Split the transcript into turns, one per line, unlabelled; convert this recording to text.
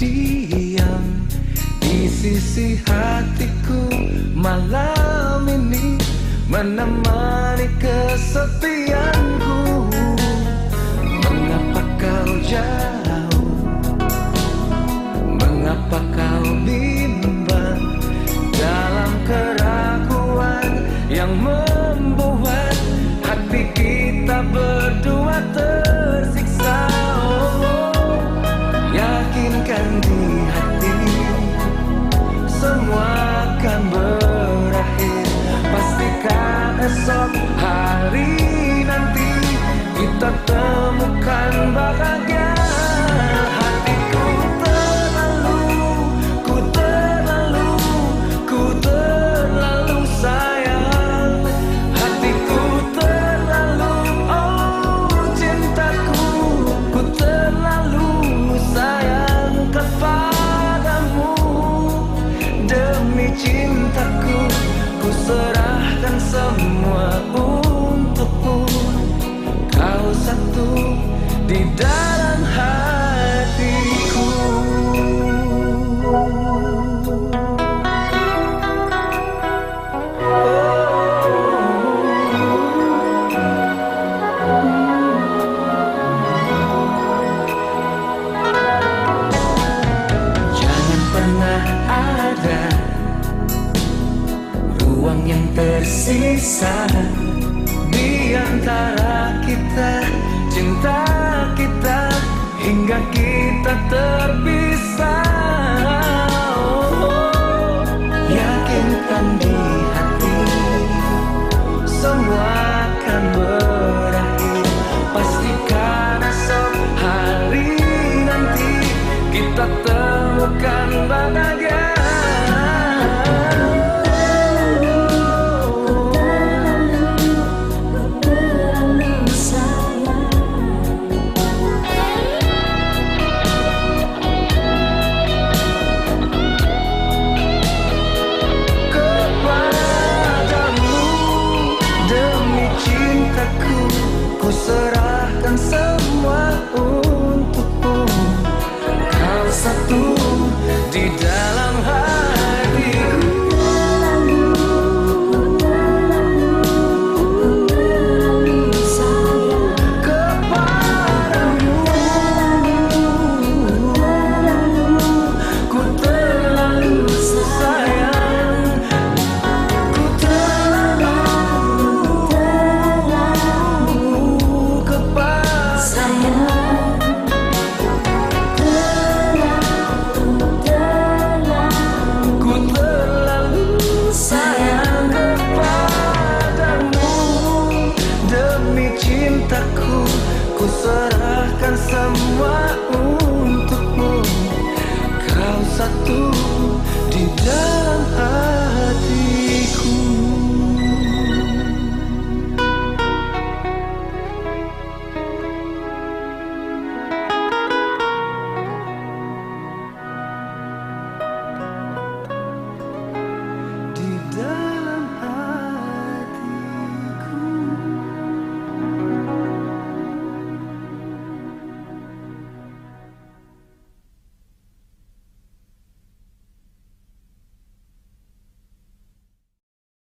diam di sisi hatiku malam ini menemani kesepianku. Mengapa kau jauh? Mengapa kau bimbang dalam keraguan yang membuat hati kita berdua ter esok hari nanti Kita temukan bahagia. Hatiku terlalu, ku terlalu, ku terlalu sayang. Hatiku terlalu, oh cintaku Ku terlalu sayang kepadamu. Demi cintaku Ku serahkan semua di dalam hatiku. Jangan pernah ada ruang yang tersisa di antara kita, cinta kita hingga kita terpisah. Oh, yakinkan di hati semua akan berakhir. Pastikan esok hari nanti kita temukan Satu di dalam serahkan semua